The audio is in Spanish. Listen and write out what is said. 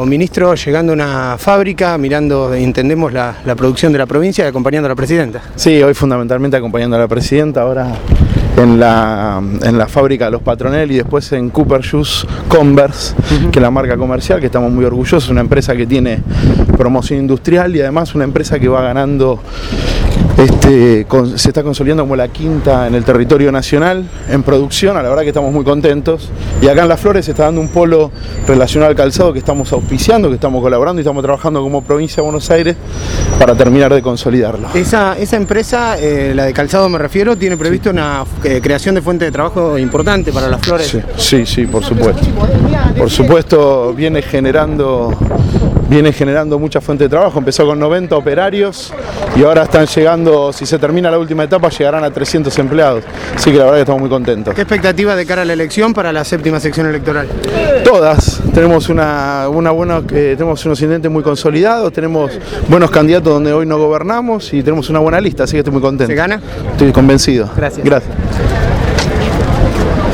Bueno, ministro, llegando a una fábrica, mirando, entendemos la, la producción de la provincia y acompañando a la presidenta. Sí, hoy fundamentalmente acompañando a la presidenta, ahora en la, en la fábrica de los Patronel y después en Cooper Shoes Converse, que es la marca comercial, que estamos muy orgullosos, una empresa que tiene promoción industrial y además una empresa que va ganando este, con- se está consolidando como la quinta en el territorio nacional en producción, a la verdad que estamos muy contentos. Y acá en Las Flores se está dando un polo relacionado al calzado que estamos auspiciando, que estamos colaborando y estamos trabajando como provincia de Buenos Aires para terminar de consolidarlo. Esa, esa empresa, eh, la de calzado me refiero, tiene previsto una eh, creación de fuente de trabajo importante para las flores. Sí, sí, sí, por supuesto. Por supuesto viene generando viene generando mucha fuente de trabajo, empezó con 90 operarios y ahora están llegando, si se termina la última etapa, llegarán a 300 empleados. Así que la verdad que estamos muy contentos. ¿Qué expectativa de cara a la elección para la séptima sección electoral? Todas, tenemos una, una buena, eh, tenemos unos intendentes muy consolidados, tenemos buenos candidatos donde hoy no gobernamos y tenemos una buena lista, así que estoy muy contento. ¿Se gana? Estoy convencido. Gracias. Gracias.